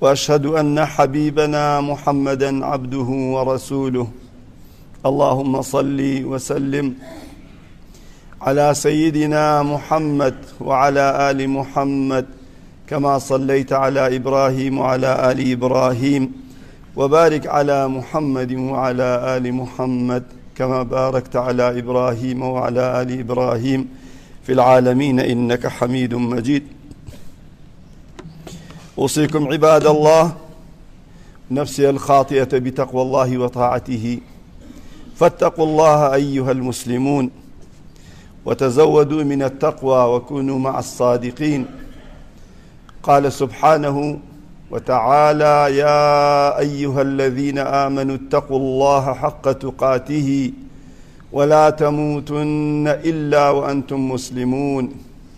واشهد ان حبيبنا محمدا عبده ورسوله اللهم صل وسلم على سيدنا محمد وعلى ال محمد كما صليت على ابراهيم وعلى ال ابراهيم وبارك على محمد وعلى ال محمد كما باركت على ابراهيم وعلى ال ابراهيم في العالمين انك حميد مجيد أوصيكم عباد الله نفسي الخاطئة بتقوى الله وطاعته فاتقوا الله أيها المسلمون وتزودوا من التقوى وكونوا مع الصادقين قال سبحانه وتعالى يا أيها الذين آمنوا اتقوا الله حق تقاته ولا تموتن إلا وأنتم مسلمون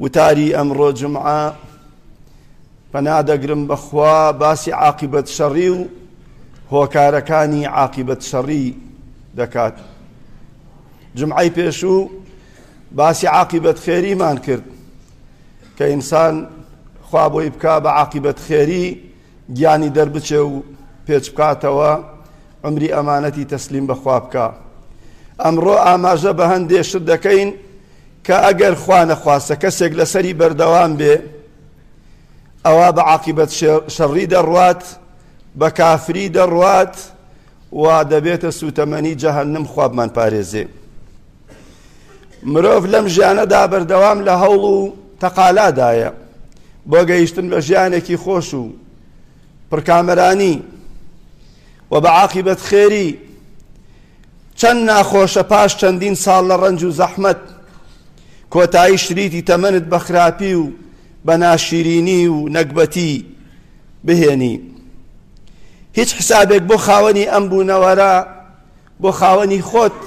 وتاری ئەمڕۆ جومعە، پەنا دەگرم بە خوا باسی عاقیبەت شەڕی و هۆکارەکانی عاقیبەت شەڕی دەکات. جومعەی پێشوو باسی عاقیبەت خێریمان کرد کە ئینسان خوا بۆی بکا بە عاقیبەت خێری، گیانی دەربچێ و پێچ بکاتەوە، عومری ئەمانەتی تەسلیم بە خوا بکا. ئەمڕۆ ئاماژە بە هەندێ شت دەکەین کە ئەگەر خوا نەخواستە کەسێک لەسەری بەردەوام بێ ئەوا بە عاقیبەت شەڕی دەڕوات، بە کافری دەڕوات و دەبێتە سوتەمەنی جەهەنم خوا بمان پارێزێ مرۆڤ لەم ژیانەدا بەردەوام لە هەوڵ و تەقالادایە بۆ گەیشتن بە ژیانێکی خۆش و پڕکامەرانی و بە عاقیبەت خێری چەند ناخۆشە پاش چەندین ساڵ لە ڕەنج و زەحمەت کۆتایی شریتی تەمەنت بە خراپی و بە ناشیرینی و نەگبەتی بهێنی هیچ حسابێک بۆ خاوەنی ئەم بوونەوەرە بۆ خاوەنی خۆت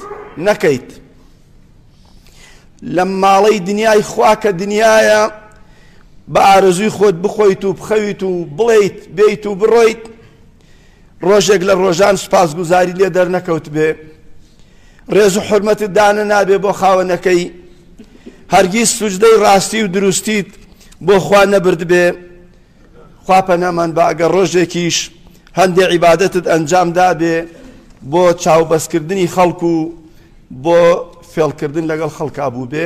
نەکەیت لەم ماڵەی دنیای خوا کە دنیاە بە ئارەزوی خۆت بخۆیت و بخەویت و بڵیت بیت و بڕۆیت ڕۆژێک لە ڕۆژان سوپاسگوزاری لێ دەرنەکەوتبێ ڕێز و حرمەتت دانە نابێ بۆ خاوەنەکەی هەرگیز سوجدەی ڕاستی و دروستیت بۆ خوا نەبرد بێ خوا پەنامان بە ئەگەر ڕۆژێکیش هەندێ عیبادەتت ئەنجام دابێ بۆ چاوبەستکردنی خەڵکو و بۆ فێڵکردن لەگەڵ خەڵکا بوو بێ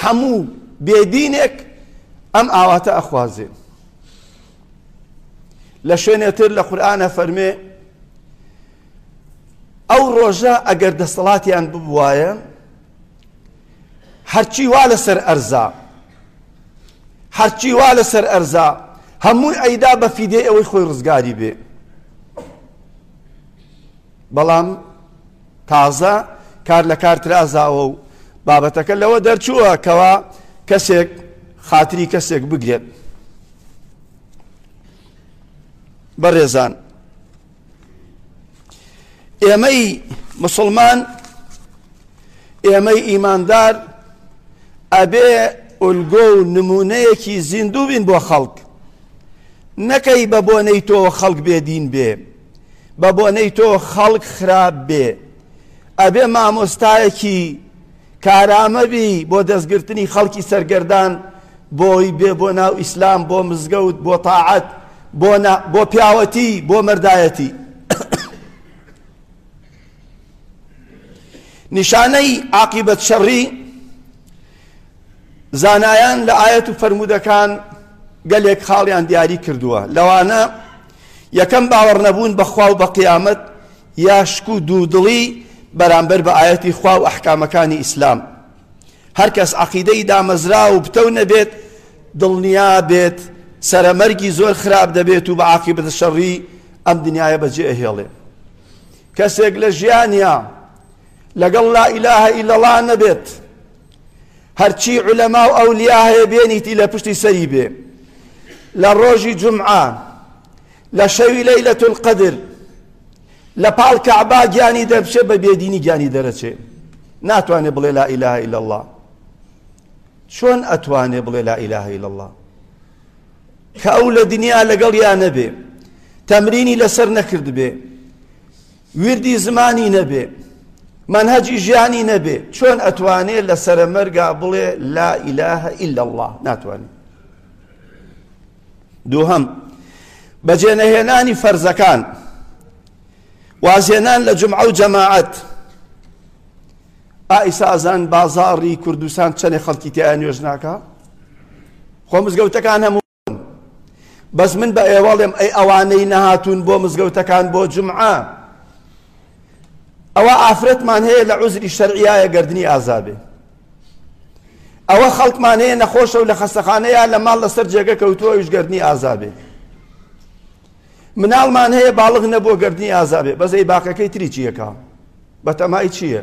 هەموو بێدینێک ئەم ئاواتە ئەخوازێ لە شوێنێتر لە قورآانە فەرمێ ئەو ڕۆژە ئەگەر دەسەڵاتیان ببوایە هەرچی وا لەسەر ئەرزا هەرچی وا لەسەر ئەرزا هەمووی ئەیدا بە فیدێ ئەوەی خۆی ڕزگاری بێ بەڵام تازە کار لە کار ترازاوە و بابەتەکە لەوە دەرچووە کەوا کەسێک خاتری کەسێک بگرێت بەڕێزان ئێمەی مسلمان ئێمەی ئیماندار ئەبێ ئولگۆ و نمونەیەکی زیندوو بین بۆ خەڵک نەکەی بە بۆنەی تۆ خەڵک بێدین بێ بە بۆنەی تۆ خەڵک خراپ بێ ئەبێ مامۆستایەکی کارامەبی بۆ دەستگرتنی خەڵکی سەرگەردان بۆی بێ بۆ ناو ئیسلام بۆ مزگەوت بۆ تاعەت بۆ پیاوەتی بۆ مەردایەتی نیشانەی عقیبەت شەڕی زانایان لە ئایەت و فەرموودەکان گەلێک خاڵیان دیاری کردووە لەوانە یەکەم باوەڕ نەبوون بە خوا و بە قیامەت یا شک و دوودڵی بەرامبەر بە ئاەتی خوا و ئەحکامەکانی ئیسلام هەر کەس عقیدەی دامەزرا و پتەو نەبێت دڵنیا بێت سەرەمەرگی زۆر خراپ دەبێت و بە عقیبەت شەڕی ئەم دنیاە بەجێ ئەهێڵێ کەسێک لە ژیانیا لەگەڵ لا الە الا اللە نەبێت هەرچی علەما و ئەولیا هەیە بێنیتی لە پشتی سەری بێ لە ڕۆژی جمعە لە شەوی لەیلەت القدر لە پاڵ کەعبا گیانی دەبچێ بە بێدینی گیانی دەرەچێ ناتوانێ بڵێ لا الە الا اللە چۆن ئەتوانێ بڵێ لا الە الا اللە کە ئەو لە دنیا لەگەڵ یا نەبێ تەمرینی لەسەر نەکرد بێ وردی زمانی نەبێ مەنهەجی ژیانی نەبێ چۆن ئەتوانێ لە سەرە مەرگا بڵێ لا ئیلاهە ئیلا الله ناتوانێ دووهەم بەجێنەهێنانی فەرزەکان وازێنان لە جمعە و جەماعەت ئایسازان بازاڕی کوردستان چەنێ خەڵکی تیان نوێژ ناکە خۆ مزگەوتەکان هەموو بەس من بە ئێوەڵێم ئەی ئەوانەی نەهاتوون بۆ مزگەوتەکان بۆ جمعە ئەوە ئافرەتمان هەیە لە عزری شەرعایە گردردنی ئازابێ ئەوە خەڵکمان هەیە نەخۆشە و لە خەستەخانەیە لە ماڵ لەسەر جێگە کەوتووە ویشگردنی ئازابێ مناڵمان هەیە باڵغ نەبووە گردردنی ئازابێ بەزەی باقەکەی تری چیەکە بەتەمای چییە؟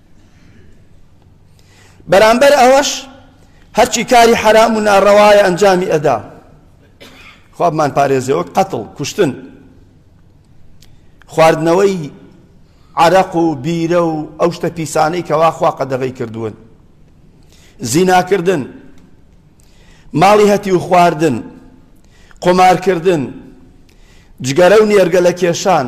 بەرامبەر ئەوەش هەرچی کاری حرام و ناڕەوایە ئەنجامی ئەدا خوابمان پارێزەوە قەتڵ کوشتن خواردنەوەی عرق و بیرە و ئەو شتە پیسانەی کەوا خوا قەدەغی کردوون زیناکردن ماڵی هەتی و خواردن قۆمارکردن جگەرە و نێرگە لە کێشان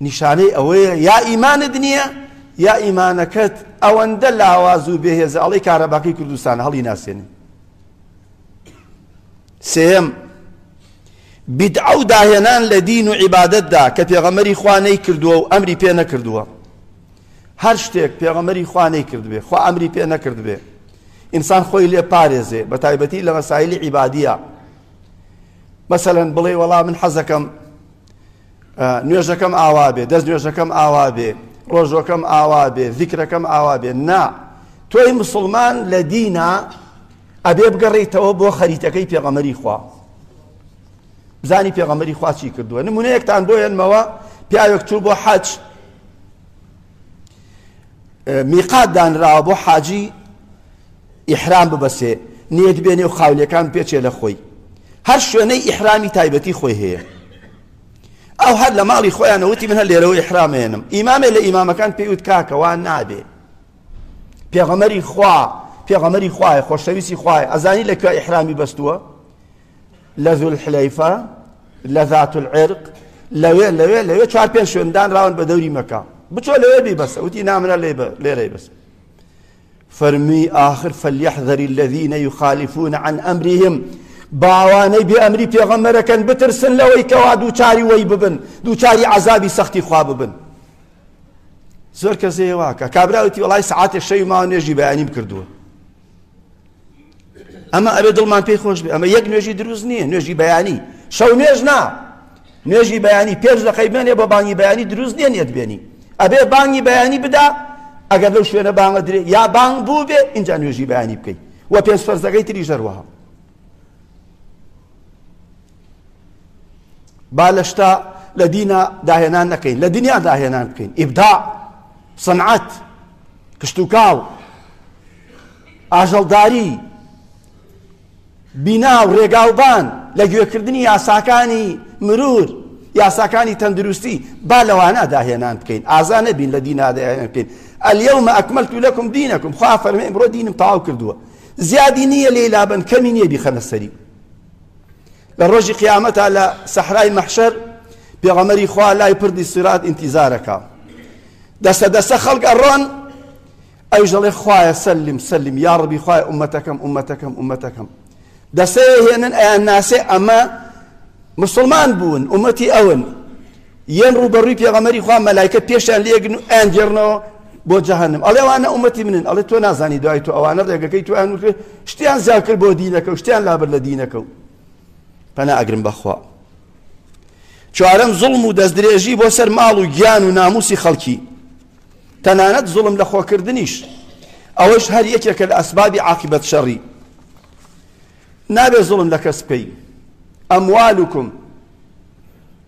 نیشانەی ئەوەیە یا ئیمانت نییە یا ئیمانەکەت ئەوەندە لاواز و بێهێزە ئەڵی کارەباکەی کوردستان هەڵی ناسێنی سێم بدعە و داهێنان لە دین و عیبادەتدا کە پێغەمەری خوا نەیکردووە و ئەمری پێ نەکردووە هەر شتێک پێغەمەری خوا نەیکردبێ خوا ئەمری پێ نەکردبێ ئینسان خۆی لێ پارێزێ بە تایبەتی لە مەسایلی عیبادیە مەسەەن بڵێ وەڵام من حەزەکەم نوێژەکەم ئاوا بێ دەست نوێژەکەم ئاوا بێ ڕۆژۆکەم ئاوا بێ ذیکرەکەم ئاوا بێ نا تۆی مسلمان لە دینا ئەبێ بگەڕیتەوە بۆ خەریتەکەی پێغەمەری خوا بزانی پێغەمەری خواچی کردووە نمونەیەکتان بۆ یەنمەوە پیاوێک چوو بۆ حەج میقات دانراوە بۆ حاجی ئیحرام ببەسێ نیەت بێنێ و خاولیەکان پێچێ لە خۆی هەر شوێنەی ئیحرامی تایبەتی خۆی هەیە ئەو هەر لە ماڵی خۆیانە وتی من هەر لێرەوە ئیحرامێنم ئیمامێ لە ئیمامەکان پێی وت کاکەوان نابێ پێغەمەری خوا پێغەمەری خوایە خۆشەویستی خوایە ئەزانی لە کوێ ئیحرامی بەستووە لە زول حلەیفە لە ذات العرق لەوێ لەوێ لەوێ چوار پێنج شوێندان راون بە دەوری مەکە بچۆ لەوێ بی بەسە وتی نامرە لێ لێرەی بەس فەرمووی، ئاخر فلیحذر الذین یخالفون عن امرهم با ئەوانەی بێ ئەمری پێغەمبەرەکەن بترسن لەوەی کەوا دووچاری وەی ببن دووچاری عەزابی سەختی خوا ببن زۆر کەسێ واکە کابراوتی وڵی سعاتێ شەوی ماوە نوێژی بەیانیم کردووە ئەمە ئەبێ دڵمان پێی خۆش بێ ئەمە یەک نوێژی دروست نییە نوێژی بەیانی شەو نوێژ نا نوێژی بەیانی پێش دەقەی بێنێ بۆ بانگی بەیانی دروست نییە نیەت بێنی ئەبێ بانگی بەیانی بدا ئەگەر لەو شوێنە بانگە درێ یا بانگ بوو بێ اینجا نوێژی بەیانی بکەیت و پێنج فەرزەکەی تری ژەروەها با لە شتا لە دینا داهێنان نەکەین لە دنیا داهێنان بکەین ئیبدا سەنعەت کشتتوکاو ئاژەڵداری بینا و ڕێگاوبان لە گوێکردنی یاساکانی مرور یاساکانی تەندروستی با لەوانە داهێنان بکەین ئازا نەبین لە دیناداهێنان بکەین ئەلیەومە ئەکمەلت و لەکم دینەکم خوا فەرمێ ئەمڕۆ دینم تاو کردووە زیادی نییە لێ لابن کەمی نییە بیخەنە سەری لە ڕۆژی قیامەتا لە سەحرای مەحشەر پێغەمەری خوا لای پردی سیرات ئینتیزارەکە دەسە دەسە خەڵک ئەڕۆن ئەوش دەڵێ خوایە سەلم سەلم یا ڕبی خوای ئومەتەکەم ئومەتەکەم ئومەتەکەم دەسەیە هێنن ئەیان ناسێ ئەمە مسلمان بوون ئومەتی ئەون یەن ڕووبەڕووی پێغەمبەری خوا مەلایکە پێشیان لێگرن و ئەیان گێڕنەوە بۆ جەهەنم ئەڵێ ئەوانە ئومەتی منن ئەڵێ تۆ نازانی دوای تۆ ئەوانە ڕێگەکەی تویان وکرد شتیان زیاد کرد بۆ دینەکە و شتیان لابر لە دینەکە و پەنا ئەگرم بەخوا چوارەم زوڵم و دەست درێژی بۆ سەر ماڵ و گیان و ناموسی خەڵکی تەنانەت زوڵم لە خۆکردنیش ئەوەش هەر یەکێکە لە ئەسبابی عاقبەت شەڕی نابێ زوڵم لە کەس بکەی ئەموالکم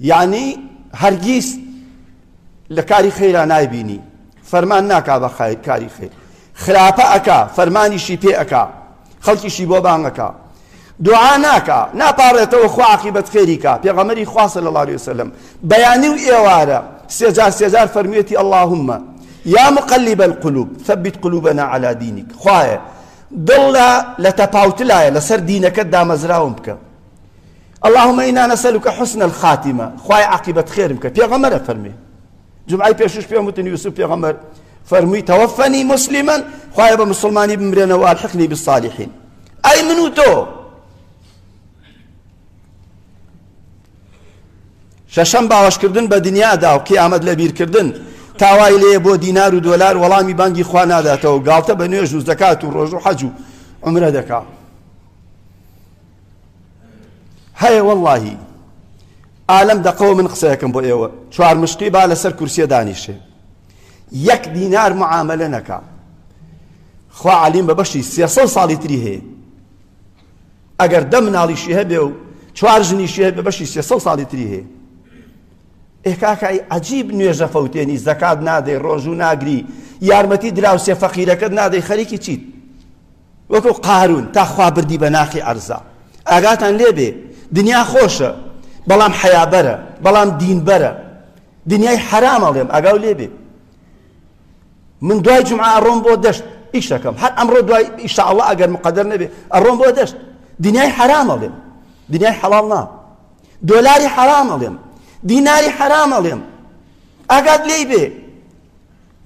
یعنی هەرگیز لە کاری خێرا نایبینی فەرمان ناکا بە کاری خێر خراپە ئەکا فەرمانیشی پێ ئەکا خەڵکیشی بۆ بانگەکە دوعا ناکا ناپارێتەوە خو عقیبەت خێریکە پێغەمەری خواسە لە ڵاری وسلم بەیانی و ئێوارە سێجار سێجار فەرمیێتی اللهمە یا مقلی بەل قلوب ثبت قلوبنا على دینیک خوایە دڵ لە تەپاوتلایە لەسەر دینەکەت دامەزراوم بکە اللهم انا نسألك حسن الخاتمە خوای عاقبەت خێرم کە پێغەمەرە فەرمی جمعی پێشوش پێم وتن یوسف پێغەمەر فەرمووی تەوەفەنی مسلمن خوایە بە مسلمانی بمرێنەوە الحقنی بالصالحین ئەی من و تۆ شەشەم باوەشکردن بە دنیادا و قیامەت لە بیرکردن تاوای لێ بۆ دینار و دۆلار وەڵامی بانگی خوا ناداتەوە گاڵتە بە نوێژ و زەکات و ڕۆژ و حەج و عمرە دەکات هەیە وەڵاهی ئالەم دەقەوە من قسەیەکەم بۆ ئێوە چوار مشقی با لەسەر کورسیە دانیشێ یەک دینار معاملە نەکە خوا علیم بە بەشی سێسە ساڵی تری هەیە ئەگەر دە مناڵیشی هەبێ و چوار ژنیشی هەبێ بەشی سێسە ساڵی تری هەیە ئێکاکای عجیب نوێژە فەوتێنی زەکات نادەی ڕۆژوو ناگری یارمەتی دراوسێ فەقیرەکەت نادەی خەریکی چیت وەکو قارون تا خوا بردی بە ناخی عەرزا ئاگاتان لێ بێ دنیا خۆشە بەڵام حەیابەرە بەڵام دینبەرە دنیای حەرام ئەڵێم ئاگاو لێ بێ من دوای جمعە ئەڕۆم بۆ دەشت ئیش دەکەم هەر ئەمڕۆ دوای ئیشاءالله ئەگەر مقدر نەبێ ئەڕۆم بۆ دەشت دنیای حەرام ئەڵێم دنیای حەڵاڵ نا دۆلاری حەرام ئەڵێم دیناری حەرام ئەڵێم ئاگات لێی بێ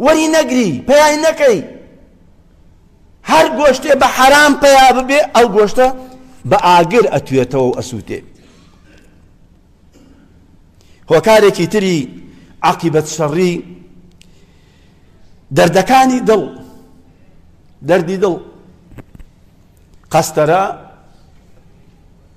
وەری نەگری پەیای نەکەی هەر گۆشتێ بە حەرام پەیا ببێ ئەو گۆشتە بە ئاگر ئەتوێتەوە و ئەسووتێ هۆکارێکی تری عقیبەت شەڕی دەردەکانی دڵ دەردی دڵ قەستەرە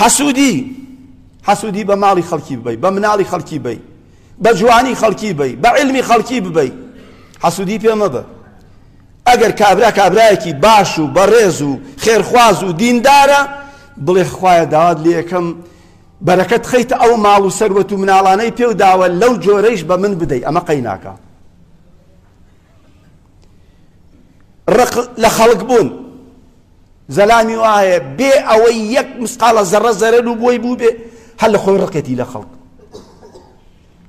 حەسوودی حەسوودی بە ماڵی خەڵکی ببەی بە مناڵی خەڵکی بی بە جوانی خەڵکی بی بە علمی خەڵکی ببەی حەسوودی پێ مەبە ئەگەر کابرا کابرایەکی باش و بەڕێز و خێرخواز و دیندارە بڵێ خوایە داوات لێ یەکەم بەرەکەت خەیتە ئەو ماڵ و سەروەت و مناڵانەی پێ و داوە لەو جۆرەیش بە من بدەی ئەمە قەیناکە ڕق لە خەڵک بوون زەلامی وایە بێ ئەوەی یەک مسقالە زەڕە زەرەر و بۆی بوو بێ هەر لە خۆی ڕقێتی لە خەڵک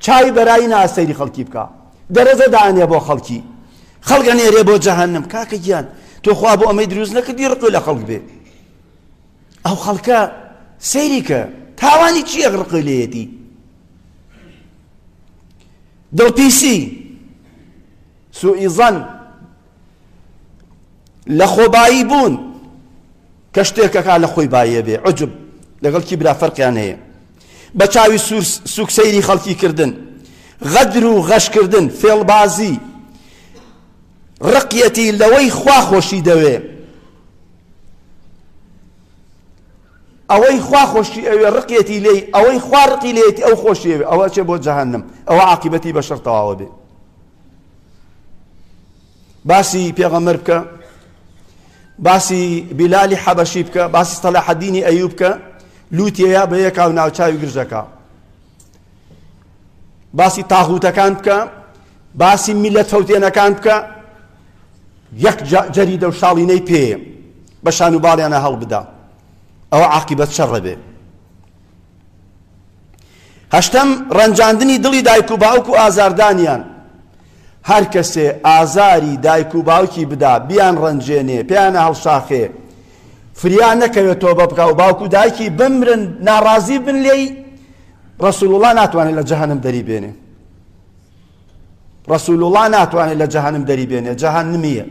چای بەرایی ناسەیری خەڵکی بکە دەرەجە دانێ بۆ خەڵکی خەڵگە نێرێ بۆ جەهنم کاکە گیان تۆ خوا بۆ ئەمەی دروست نەکردی ڕق لە خەڵک بێ ئەو خەڵکە سەیریکە تاوانی چیە ڕق لێتی دڵپیسی سوئی ظن، لە خۆ بایی بوون، کە شتێکەک ها لە خۆی باییە بێ، عجب، لەگەڵ کیبرا فەرقیان هەیە. بە چاوی سوور سووک سەیری خەڵکی کردن، غەدر و غەش کردن، فێڵبازی، ڕقیەتی لەوەی خوا خۆشی دەوێ. ئەوەی خوا خۆشی ئەوێ ڕقێتی لێی ئەوەی خوا ڕقی لێتی ئەو خۆشی ئەوێ ئەوە ئەچێ بۆ جەهەنم ئەوە عاقیبەتی بە شەڕ تەواوە بێ باسی پێغەمبەر بکە باسی بیلالی حەبەشی بکە باسی سەلاحەدینی ئەیوب بکە لوتیەیە بە یەکا و ناوچاوی گرژەکە باسی تاغوتەکان بکە باسی میلەت فەوتێنەکان بکە یەک جەری دەو شاڵینەی پێ بە شان و باڵیانە هەڵبدا ئەوە عقیبەت شەڕە بێ هەشتم ڕەنجاندنی دڵی دایک و باوک و ئازاردانیان هەر کەسێ ئازاری دایک و باوکی بدا بیان ڕەنجێنێ پێیانە هەڵشاخێ فریا نەکەوێت تۆبە بکا و باوک و دایکی بمرن ناڕازی بن لێی رسول الله ناتوانێت لە جەهەنم دەری بێنێ رسول الله ناتوانێت لە جەهەنم دەری بێنێ جەهەنمیە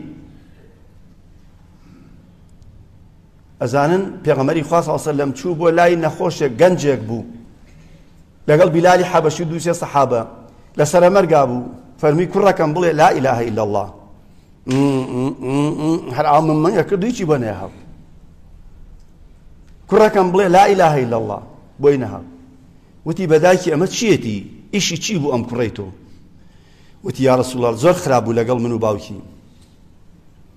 ئەزانن پێغەمەری خواست ئەوسە لەم چوو بۆ لای نەخۆشێک گەنجێک بوو لەگەڵ بیلالی حەبەشی و دوو سێ سەحابە لە سەرەمەرگا بوو فەرمی کوڕەکەم بڵێ لا ئیلاهە ئیلا اللە هەر ئاڵمم مەنگە کرد هیچی بۆ نەیهاو کوڕەکەم بڵێ لا ئیلاهە ئیلا اللە بۆی نەهاو وتی بەدایکی ئەمە چیەتی ئیشی چی بوو ئەم کوڕی تۆ وتی یا رسول الله زۆر خراپ بوو لەگەڵ من و باوکی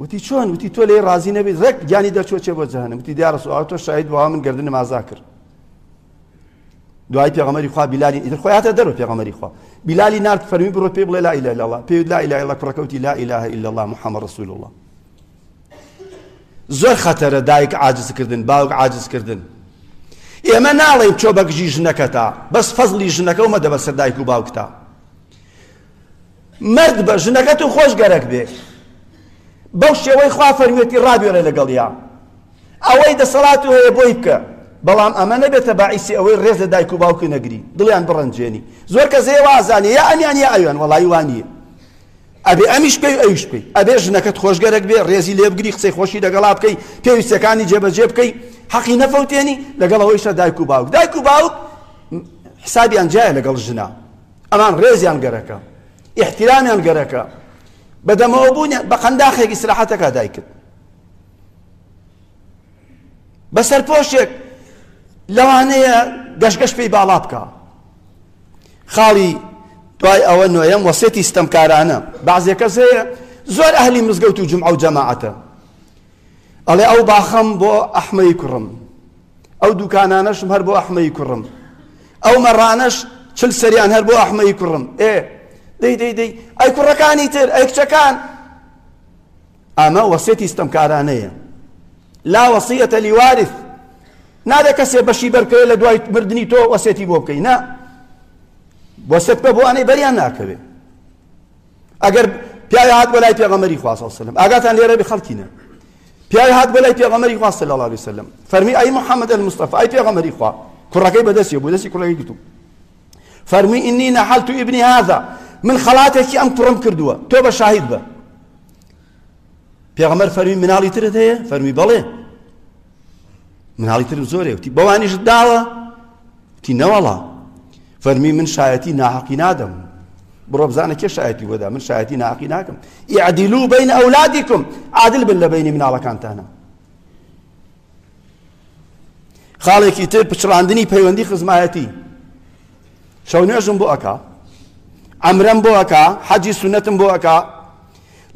وتی چۆن وتی تۆ لێ ڕازی نەبی ڕێک گیانی دەرچوە چێ بۆ جەهنم وتی دیارە سوعاو تۆ شاید بۆ من گردن مازا کرد دوای پێغەمەری خوا بیلالی ئیتر خۆی هاتە دەرەوە پێغەمەری خوا بیلالی نارد فەرمی بڕۆ پێ بڵێ لا ئیلا الا الله پێ لا ئیلا الا کوڕەکەوتی لا ئیلا الا الله محمد رسول الله زۆر خەتەرە دایک عاجزکردن باوک عاجزکردن ئێمە ناڵێن چۆ بەگژی ژنەکەتا بەس فەزلی ژنەکە و مەدە بەسەر دایک و باوکتا مەردبە ژنەکەت و خۆش گەرەک بێ بەو شێوەی خوا فەرموێتی ڕابێرە لەگەڵیا ئەوەی دەسەڵات و هەیە بۆی بکە بەڵام ئەمە نەبێتە باعیسی ئەوەی ڕێز لە دایک و باوکی نەگری دڵیان بڕەنجێنی زۆر کە زێ وازانێ یا ئەمیان یا ئەویان وەڵی وانیە ئەبێ ئەمیش پێی ئەویش پێی ئەبێ ژنەکەت خۆشگەرەک بێ ڕێزی لێبگری قسەی خۆشی دەگەڵا بکەی پێویستەکانی جێبەجێ بکەی حەقی نەفەوتێنی لەگەڵەوەیشە دایک و باوک دایک و باوک حسابیان جایە لەگەڵ ژنا ئەمان ڕێزیان گەرەکە ئیحتیرامیان گەرەکە بە دەمەوە بوونیان بە قەنداخێک ئیسراحەتەکە دایکت بە سەرپۆشێک لەوانەیە گەشگەش پێی باڵا بکە خاڵی دوای ئەوە نوێیەم وەسێتی ستەمکارانە بەعزێکەس هەیە زۆر ئەهلی مزگەوت و جمعە و جەماعەتە ئەڵێ ئەو باخەم بۆ ئەحمەی کوڕم، ئەو دوکانانەشم هەر بۆ ئەحمەی کوڕم، ئەو مەڕانەش چل سەریان هەر بۆ ئەحمەی کوڕم. ئێ دەی دەی دەی ئەی کوڕەکانی تر ئەی کچەکان ئەمە وەسێتی ستەمکارانەیە لا وەسیەتە لیوارث نابێ کەسێ بەشی بەرکەوێ لە دوای مردنی تۆ وەسێتی بۆ بکەی نا وەسێت بە بۆ ئەنەی بەریان ناکەوێ ئەگەر پیاوی هات بۆ لای پێغەمبەری خوا صلی الله علیه و سلم ئاگاتان لێرە بێ خەڵکینە پیاوی هات بۆ لای پێغەمبەری خوا صلی الله علیه و سلم فەرمی ئەی محمد المصطفی ئەی پێغەمبەری خوا کوڕەکەی بەدەستی بۆ دەستی کوڕەکەی گرتو فەرمی ئینی نەحەلت ابنی هذا من خەڵاتێکی ئەم کوڕم کردووە تۆ بە شاهید بە پێغەمبەر فەرمی مناڵی ترت هەیە فەرمی بەڵێ مناڵی ترم زۆرێ وتی بەوانیش داوە تی نەوەڵا فەرمی من شایەتی ناحەقی نادەم بڕۆ بزانە کێ شایەتی وەدا من شایەتی ناقی ناکەم ئیعدیلو بین ئەولادیکم عادل بن لە بینی مناڵەکانتانە خاڵێکی تر پچڕاندنی پەیوەندی خزمایەتی شەو نوێژم بۆ ئەکا ئەمرم بۆ ئەکا حەجی سونەتم بۆ ئەکا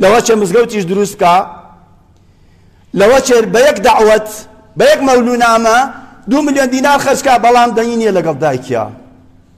لەوە چێ مزگەوتیش دروست بکە لەوە چێ بە یەک داوەت بە یەک مەولونامە دو میلیۆن دینار خەرجکە بەڵام دەنگی نییە لەگەڵ دایکیا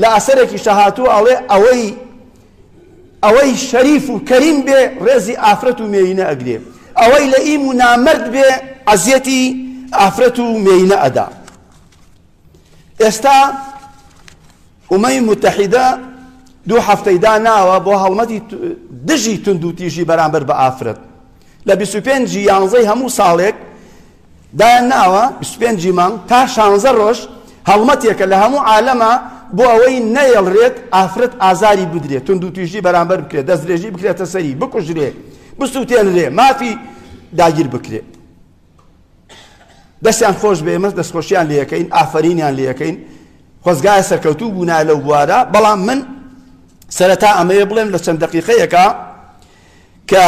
لە ئەسەرێکیشا هاتووە ئەڵێ، ئەوەی ئەوەی شەریف و کەریم بێ ڕێزی ئافرەت و مێینە ئەگرێ، ئەوەی لەئیم و نامەرد بێ ئەزیەتی ئافرەت و مێینە ئەدا. ئێستا ئومەی متحیدە دوو هەفتەی داناوە بۆ هەڵمەتی دژی توندوتیژی بەرامبەر بە ئافرەت لە 25 یانزەی هەموو ساڵێک دایان ناوە بیست و پێنج ی مانگ تا شانزە ڕۆژ هەڵمەتێکە لە هەموو عالەما بۆ ئەوەی نەیەڵرێت ئافرەت ئازاری بدرێت توندوتیژی بەرامبەر بکرێت دەستدرێژی بکرێتە سەری بکوژرێ بسوتێنرێ مافی داگیر بکرێت دەستیان خۆش بێ مەس دەستخۆشیان لەکەین ئافرینیان لەکەین خۆزگایە سەرکەوتوو بوونا لەو بوارە بەڵام من سەرەتا ئەمەیە بڵێم لە چەند دقیقەیەەکە کە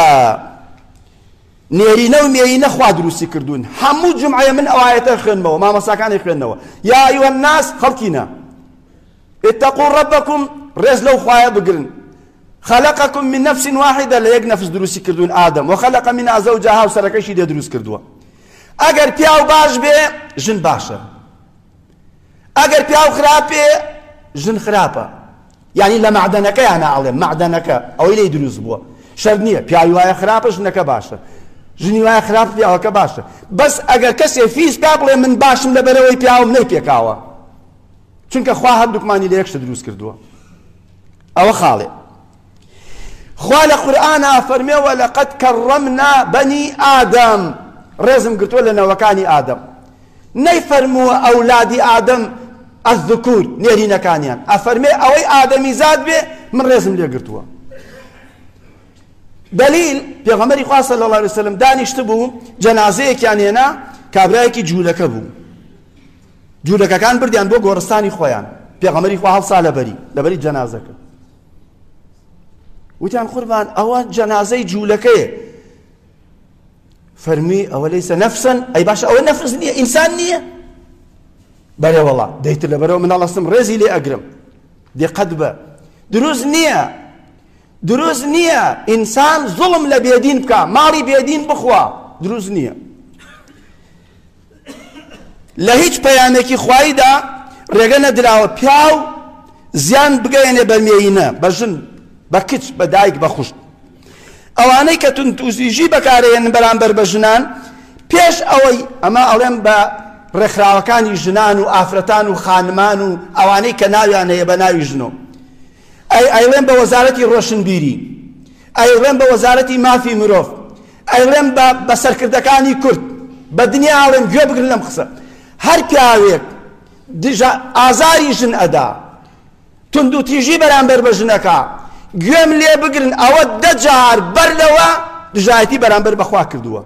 نێرینە و مێینە خوا دروستی کردوون هەموو جومعەیە من ئەو ئایەتە ئەخوێنمەوە مامۆستاکان ئەخوێننەوە یا ئەیوە الناس خەڵکینە اتقوا ربكم ڕێز لەو خوایە بگرن خلقكم من نفس واحدة لە یەک نەفس دروستی کردوون ئادەم وخلق من زوجها و سەرەکەشی لێ دروست کردووە ئەگەر پیاو باش بێ ژن باشە ئەگەر پیاو خراپێ ژن خراپە یعنی لە مەعدەنەکەیانە ئەڵێم مەعدەنەکە ئەوەی لی دروست بووە شەر نییە پیاوی وایە خراپە ژنەکە باشە ژنی وایە خراپ پیاوەکە باشە بەس ئەگەر کەسێ فیز پیا بڵێ من باشم لە بەرەوەی پیاوم نەی پێکاوە چونکە خوا هەردووکمانی لە یەکشە دروست کردووە ئەوە خاڵێ خوا لە قورآن ئافەرمێوە لەقەت کەڕەمنا بەنی ئادەم ڕێزم گرتووە لە نەوەکانی ئادەم نەیفەرمووە اوولادی آدم الذکور نێرینەکانیان ئەفەرمێ ئەوەی ئادەمیزاد بێ من ڕێزم لێگرتووە دلیل پێغەمبەری خوا صلی الله علیه وسلم دانیشتبوو جەنازەیەکیان هێنا کابرایەکی جوولەکە بوو جوولەکەکان بردیان بۆ گۆڕستانی خۆیان پێغەمبەری خوا هەڵسا لەبەری لەبەری جەنازەکە وتیان قوربان ئەوە جەنازەی جوولەکەیە فەرمووی ئەوە لەیسە نەفسەن ئەی باشە ئەوە نەفس نییە ئینسان نییە بەێ وەڵا دەیتر لە بەرەوە مناڵ ئەستم ڕێزی لێ ئەگرم دقەت بە دروست نییە دروست نییە ئینسان زوڵم لە بێدین بکە ماڵی بێدین بخوا دروست نییە لە هیچ پەیامێکی خواییدا ڕێگە نەدراوە پیاو زیان بگەیەنێ بە مێینە بە ژن بە کچ بە دایک بە خوشت ئەوانەی کە تونتوزیژی بەکارێن بەرامبەر بە ژنان پێش ئەوەی ئەمە ئەڵێن بە ڕێکخراوەکانی ژنان و ئافرەتان و خانمان و ئەوانەی کە ناویان هەیە بە ناوی ژنۆ ئەی ئەیڵێن بە وەزارەتی ڕۆشنبیری ئەیڵێن بە وەزارەتی مافی مرۆڤ ئەیڵێم بە بە سەرکردەکانی کورد بە دنیا ئەڵێم گوێ بگرن لەم قسە هەر پیاوێک دژە ئازاری ژن ئەدا توندوتیژی بەرامبەر بە ژنەکە گوێم لێ بگرن ئەوە دەجار بەر لەوە دژایەتی بەرامبەر بەخوا کردووە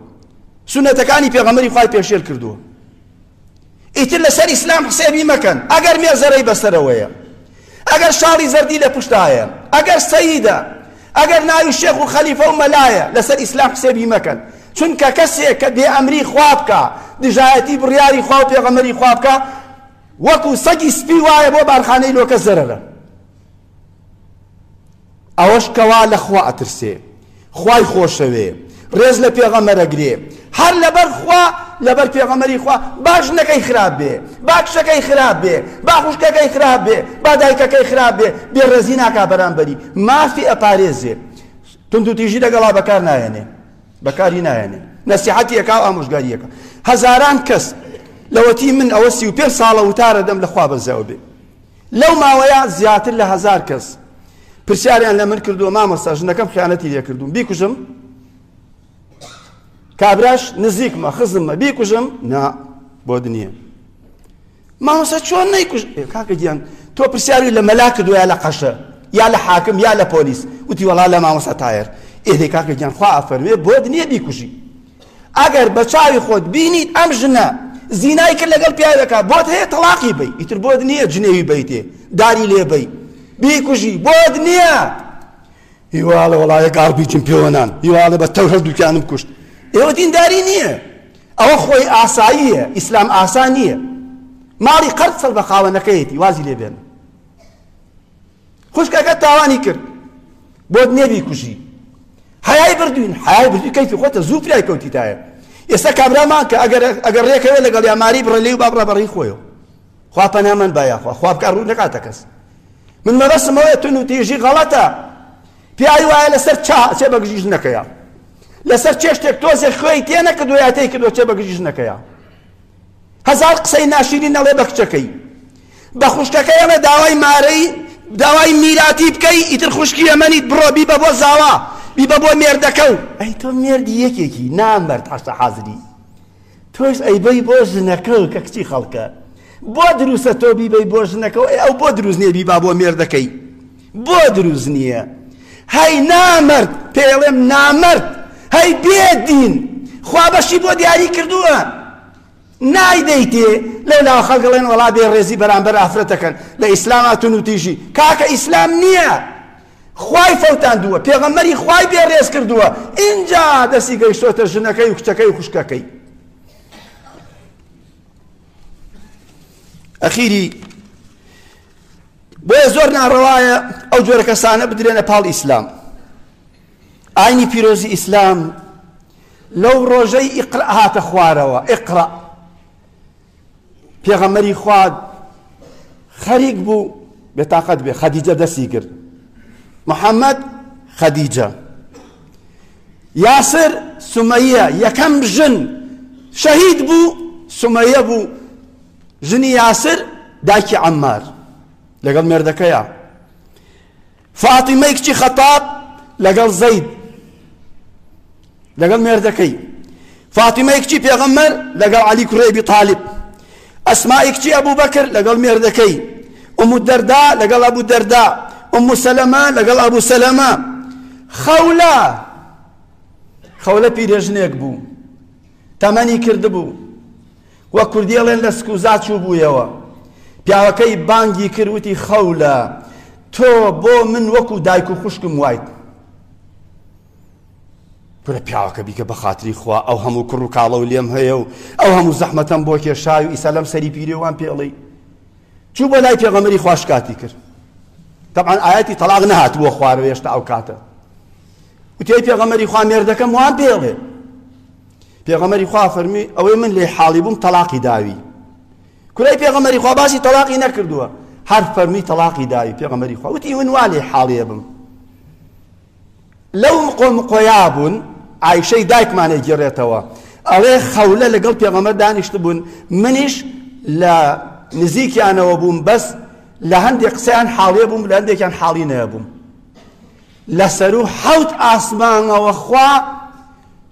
سونەتەکانی پێغەمەری خوای پێشێل کردووە ئیتر لەسەر ئیسلام حسێبی مەکەن ئەگەر مێزەرەی بەسەرەوەیە ئەگەر شاڵی زەردی لە پشتایە ئەگەر سەیدە ئەگەر ناوی شێخ و خەلیفە و مەلایە لەسەر ئیسلام حسێبی مەکەن چونکە کەسێک کە بێ ئەمری خوا بکا دژایەتی بڕیاری خوا و پێغەمەری خوا بکا وەکو سەگی سپی وایە بۆ بارخانەی لۆکە زەرەرە ئەوەش کەوا لە خوا ئەترسێ خوای خۆشەوێ ڕێز لە پێغەمەر ئەگرێ هەر لەبەر خوا لەبەر پێغەمەری خوا با ژنەکەی خراپ بێ با کچەکەی خراپ بێ با خوشکەکەی خراپ بێ با دایکەکەی خراپ بێ بێڕێزی ناکا بەرامبەری مافی ئەپارێزێ تونند و تیژی لەگەڵا بەکار نایەنێ بەکاری نایەنێ نەسیحەتی ئەکا و ئامۆژگاریەکە هەزاران کەس لەوەتی من ئەوە سی و پێ ساڵە وتارە دەم لەخوا بەزەوە بێ لەو ماوەیە زیاتر لە هەزار کەس پرسیاریان لە من کردووە مامۆستا ژنەکەم خیانەتی لێکردوم بیکوژم کابراش نزیکمە خزممە بیکوژم نا بۆ دنیە مامۆستا چۆن نەیکوژ کاکە گیان تۆ پرسیاری لە مەلا کردوە لە قەشە یا لە حاکم یا لە پۆلیس وتی وەڵا لە مامۆستا تایر ئێدێ کاکە گیان خوا ئەفەرمێ بۆ دنیە بیکوژی ئەگەر بە چاوی خۆت بینیت ئەم ژنە زینای کرد لەگەڵ پیاوێکا بۆت هەیە تەڵاقی بەی ئیتر بۆت نییە جنێوی بەیتێ داری لێ بەی بیکوژی بۆت نییە هیواڵە وڵایە گاڵ بیچم پێوەنان هیواڵە بە تەو هەردووکیانم کوشت ئێوە دینداری نییە ئەوە خۆی ئاساییە ئیسلام ئاسان نییە ماڵی قەرد سەر بە خاوەنەکەیەتی وازی لێ بێن خوشکەکەت تاوانی کرد بۆت نیە بیکوژی حەیای بردوین حەیای بردوی کەیفی خۆتە زوو فرای کەوتیتایە ئێستا کابرامان کە ئەگەر ئەگەر ڕێکەوێ لەگەڵ یاماری بڕە لێو با بڕە بەڕی خۆیەوە خوا پەنامان با یاخوا خوا بکە ڕوو نەکاتە کەس من مەبەسمەوەیە تون و تێژی غەڵەتە پیاوی وایە لەسەر چا چێ بەگژی ژنەکەیە لەسەر چێشتێک تۆزێ خوێی تێ نەکردویاتەی کردو چێ بەگژی ژنەکەیە هەزار قسەی ناشیرین ئەڵێ بە کچەکەی بە خوشکەکەی ئەڵێ داوای مارەی داوای میراتی بکەی ئیتر خوشکی ئەمەنیت بڕۆ بیبە بۆ زاوا بیبە بۆ مێردەکە و ئەی تۆ مێردی یەکێکی نامەرد عەشتە حازری تۆش ئەی بەی بۆ ژنەکە کە کچی خەڵکە بۆ دروستە تۆ بیبەی بۆ ژنەکە و ئەی ئەو بۆ دروست نیە بیبا بۆ مێردەکەی بۆ دروست نیە هەی نامەرد پێڵێم نامەرد هەی بێ دین خوا بەشی بۆ دیاری کردووە نایدەیتێ لەولا خەڵگەڵێن وەڵا بێ ڕێزی بەرامبەر ئافرەتەکەن لە ئیسلام هاتون و تیژی کاکە ئیسلام نییە خوای فەوتاندووە پێغەمەری خوای بێ ڕێز کردووە ئینجا دەسی گەیشتۆتە ژنەکەی و کچەکەی و خوشکەکەی ئەخیری بۆیە زۆر ناڕەوایە ئەو جۆرە کەسانە بدرێنە پاڵ ئیسلام ئاینی پیرۆزی ئیسلام لەو ڕۆژەی ئیقرا هاتە خوارەوە ئیقرا پێغەمەری خواد خەریک بوو بێتاقەت بێ خەدیجە دەستی کرد محەممەد خەدیجە یاسر سمەیە یەکەم ژن شەهید بوو سمەیە بوو ژنی یاسر داکی عەمار لەگەڵ مێردەکەیە فاتیمەی کچی خەتاب لەگەڵ زەید لەگەڵ مێردەکەی فاتیمەی کچی پێغەمەر لەگەڵ علی کوڕێبی تاالب ئەسمای کچی ئەبوو بەکر لەگەڵ مێردەکەی ئەمو دەردا لەگەڵ ئەبوو دەردا ئەمو سەلەما لەگەڵ ئەبوو سەلەما خەولا خەولە پیرێژنێک بوو تەمەنی کردبوو وەک کوردی ئەڵێن لە سکوزا چووبوویەوە. پیاوەکەی بانگی کرد وتی، خەولە! تۆ بۆ من وەکو دایک و خوشکم وایت. کورە پیاوەکە بیکە بە خاتری خوا ئەو هەموو کوڕ و کاڵە و لێم هەیە و ئەو هەموو زەحمەتەم بۆ کێشای و ئیسا لەم سەری پیرێ وان پێڵی چوو بە لای پێغەمەری خوا شکاتی کرد طبعا ئاەتی تەلاق نەهات بۆ خوارەوە هێشتا ئەو کاتە وتی پێغەمەری خوا مێردەکەم وان پێڵێ پێغەمبەری خوا فەرمی ئەوەی من لێ حاڵی بووم تەلاقی داوی کورای پێغەمبەری خوا باسی تەلاقی نەکردووە هەر فەرمی تەلاقی داوی پێغەمبەری خوا وتی من وا لێ حاڵیە بم لەو مقۆ مقۆیا بوون عیشەی دایکمانە گێڕێتەوە ئەڵێ خەولە لەگەڵ پێغەمبەر دانیشت بوون منیش لە نزیکیانەوە بووم بەس لە هەندێک قسەیان حاڵێ بووم لە هەندێکیان حاڵی نەبووم لە سەر و حەوت ئاسمانەوە خوا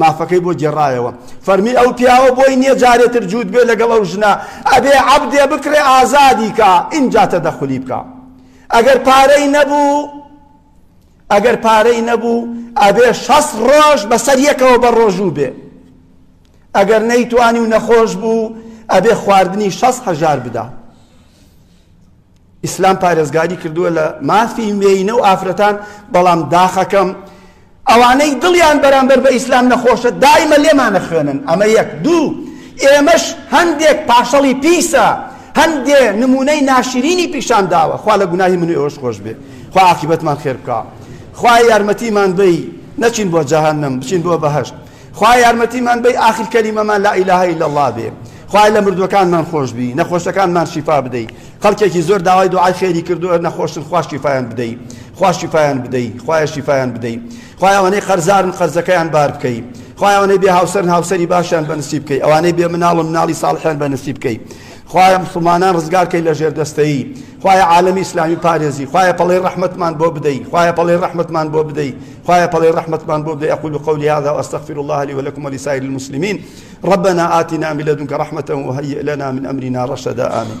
مافەکەی بۆ گێڕایەوە فەرمی ئەو پیاوە بۆی نیە جارێتر جووت بێ لەگەڵ ئەو ژنە ئەبێ عەبدێ بکرێ ئازادی کا ئینجا تەدەخولی بکە ئەگەر پارەی نەبوو ئەگەر پارەی نەبوو ئەبێ شەست ڕۆژ بەسەر یەکەوە بە ڕۆژوو بێ ئەگەر نەیتوانی و نەخۆش بوو ئەبێ خواردنی شەست هەژار بدا ئیسلام پارێزگاری کردووە لە مافی مێینە و ئافرەتان بەڵام داخەکەم ئەوانەی دڵیان بەرامبەر بە ئیسلام نەخۆشە دایمە لێمانە خوێنن ئەمە یەک دوو ئێمەش هەندێک پاشەڵی پیسە هەندێ نمونەی ناشرینی پیشان داوە خوا لە گوناهی من ئێوەش خۆش بێ خوا عاقبەتمان خێر بکە خوا یارمەتیمان بی نەچین بۆ جەهەنم بچین بۆ بەهشت خوایە یارمەتیمان بەی ئاخر کەلیمەمان لا ئیلاهە ئیلا اللە بێ خوای لە مردوەکانمان خۆشببی نەخۆشەکانمان شیفا بدەی خەڵکێکی زۆر داوای دوعای خێری کردووە نەخۆشن خوا شیفایان بدەی خوا شیفایان بدەی خوایە شیفایان بدەی خوای ئەوانەی قەرزارن قەرزەکەیان بار بکەی خوای ئەوانەی بێ هاوسەرن هاوسەری باشیان بە نسیب بکەی ئەوانەی بێ مناڵ و مناڵی ساڵحیان بە نسیب بکەی خوایە مسلمانان ڕزگار کەی لە ژێر دەستەیی خوایە عالەمی ئیسلامی پارێزی خوایە پەڵەی ڕەحمەتمان بۆ بدەی خوایە پەڵەی ڕەحمەتمان بۆ بدەی خوایە پڵی ڕحمتمان بۆ بدەیت ئەقول قولي هذا واستغفر الله لي ولكم ولسائر المسلمين ربنا آتنا من لدنك رحمة وهيئ لنا من أمرنا رشدا آمين